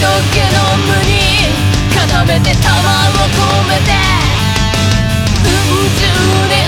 ゲノに固めて玉を込めて。うん十